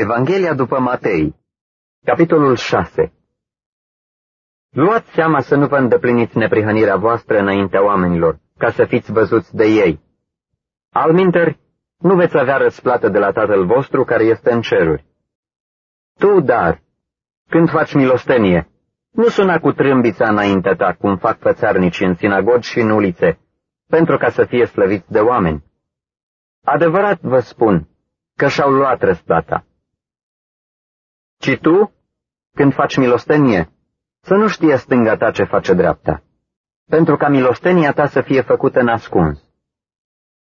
Evanghelia după Matei, capitolul 6 Luați seama să nu vă îndepliniți neprihănirea voastră înaintea oamenilor, ca să fiți văzuți de ei. Alminteri, nu veți avea răsplată de la Tatăl vostru care este în ceruri. Tu, dar, când faci milostenie, nu suna cu trâmbița înaintea ta, cum fac fățarnici în sinagogi și în ulițe, pentru ca să fie slăviți de oameni. Adevărat vă spun că și-au luat răsplata. Ci tu, când faci milostenie, să nu știe stânga ta ce face dreapta, pentru ca milostenia ta să fie făcută ascuns.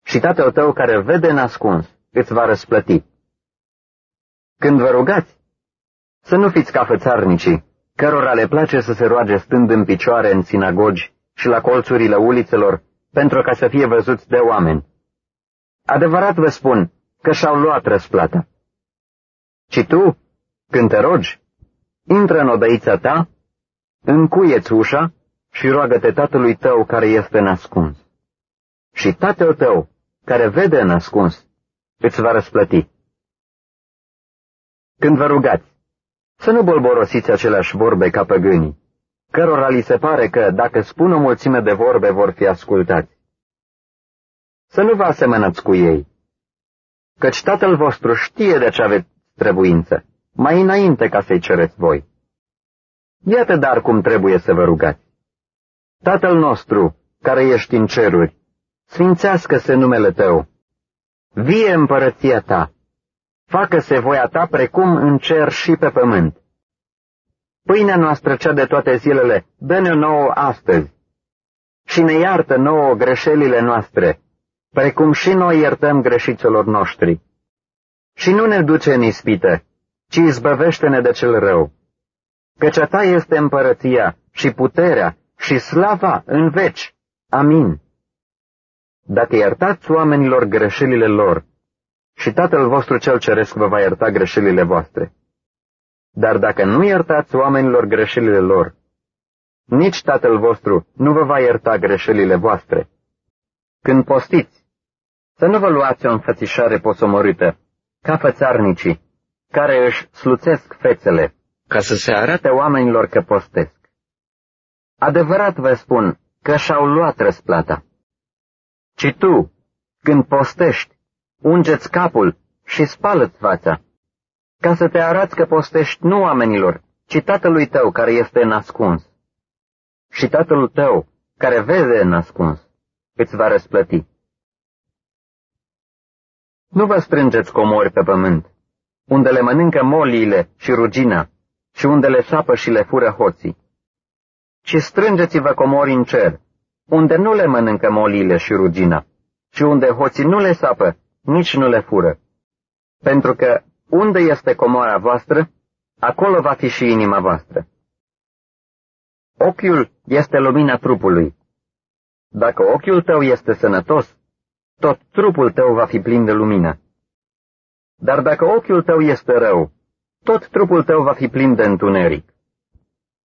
Și tatăl tău care vede ascuns îți va răsplăti. Când vă rugați, să nu fiți ca fățarnicii, cărora le place să se roage stând în picioare în sinagogi și la colțurile ulițelor, pentru ca să fie văzuți de oameni. Adevărat vă spun că și-au luat răsplata. Și tu, când te rogi, intră în odăița ta, încuieți ușa și roagă-te tatălui tău care este nascuns. Și tatăl tău, care vede nascuns, îți va răsplăti. Când vă rugați, să nu bolborosiți aceleași vorbe ca păgânii, cărora li se pare că, dacă spun o mulțime de vorbe, vor fi ascultați. Să nu vă asemănați cu ei, căci tatăl vostru știe de ce aveți trebuință, mai înainte ca să-i cereți voi. Iată dar cum trebuie să vă rugați. Tatăl nostru, care ești în ceruri, sfințească-se numele Tău. Vie împărăția Ta facă-se voia ta precum în cer și pe pământ. Pâinea noastră cea de toate zilele, dă-ne nouă astăzi și ne iartă nouă greșelile noastre, precum și noi iertăm greșiților noștri. Și nu ne duce în ispită, ci izbăvește-ne de cel rău. Căci a ta este împărăția și puterea și slava în veci. Amin. Dacă iertați oamenilor greșelile lor, și Tatăl vostru cel ceresc vă va ierta greșelile voastre. Dar dacă nu iertați oamenilor greșelile lor, nici Tatăl vostru nu vă va ierta greșelile voastre. Când postiți, să nu vă luați o înfățișare posomorâtă, ca fățarnicii, care își sluțesc fețele, ca să se arate oamenilor că postesc. Adevărat vă spun că și-au luat răsplata. Ci tu, când postești, ungeți capul și spală-ți fața, ca să te arăți că postești nu oamenilor, ci tatălui tău care este nascuns. Și tatăl tău, care vede nascuns, îți va răsplăti. Nu vă strângeți comori pe pământ, unde le mănâncă moliile și rugina, și unde le sapă și le fură hoții, ci strângeți-vă comori în cer, unde nu le mănâncă moliile și rugina, și unde hoții nu le sapă nici nu le fură. Pentru că unde este comoara voastră, acolo va fi și inima voastră. Ochiul este lumina trupului. Dacă ochiul tău este sănătos, tot trupul tău va fi plin de lumină. Dar dacă ochiul tău este rău, tot trupul tău va fi plin de întuneric.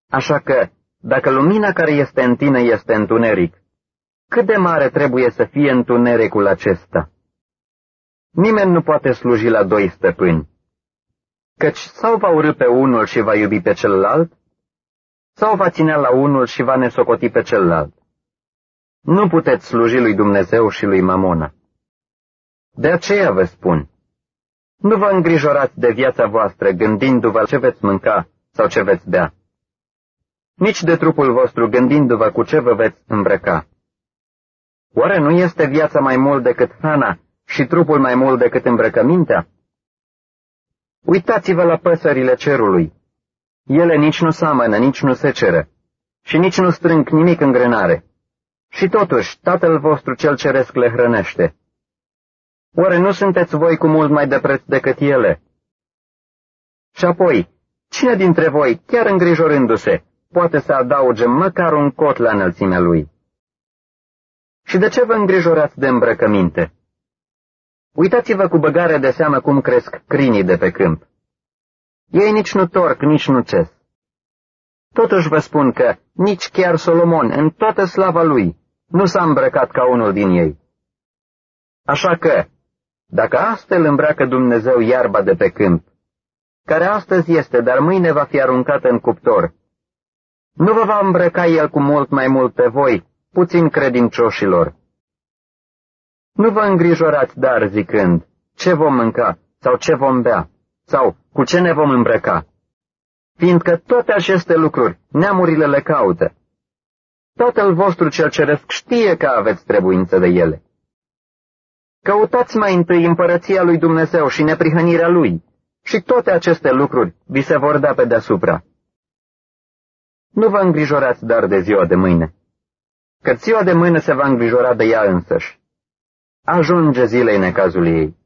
Așa că, dacă lumina care este în tine este întuneric, cât de mare trebuie să fie întunericul acesta? Nimeni nu poate sluji la doi stăpâni, căci sau va urâ pe unul și va iubi pe celălalt, sau va ținea la unul și va nesocoti pe celălalt. Nu puteți sluji lui Dumnezeu și lui Mamona. De aceea vă spun, nu vă îngrijorați de viața voastră gândindu-vă ce veți mânca sau ce veți bea, nici de trupul vostru gândindu-vă cu ce vă veți îmbrăca. Oare nu este viața mai mult decât hrana și trupul mai mult decât îmbrăcămintea? Uitați-vă la păsările cerului. Ele nici nu seamănă, nici nu se ceră și nici nu strâng nimic în grânare. Și totuși, Tatăl vostru cel ceresc le hrănește. Oare nu sunteți voi cu mult mai de preț decât ele? Și apoi, cine dintre voi, chiar îngrijorându-se, poate să adauge măcar un cot la înălțimea lui? Și de ce vă îngrijorați de îmbrăcăminte? Uitați-vă cu băgare de seamă cum cresc crinii de pe câmp. Ei nici nu torc, nici nu ces. Totuși vă spun că nici chiar Solomon, în toată slava lui, nu s-a îmbrăcat ca unul din ei. Așa că, dacă astfel îmbracă Dumnezeu iarba de pe câmp, care astăzi este, dar mâine va fi aruncată în cuptor. Nu vă va îmbrăca el cu mult mai mult pe voi, puțin credincioșilor. Nu vă îngrijorați, dar, zicând, ce vom mânca, sau ce vom bea, sau cu ce ne vom îmbrăca, fiindcă toate aceste lucruri neamurile le caută. Tatăl vostru cel ceresc știe că aveți trebuință de ele. Căutați mai întâi împărăția lui Dumnezeu și neprihănirea lui, și toate aceste lucruri vi se vor da pe deasupra. Nu vă îngrijorați dar de ziua de mâine, că ziua de mâine se va îngrijora de ea însăși. Ajunge zilei necazului ei.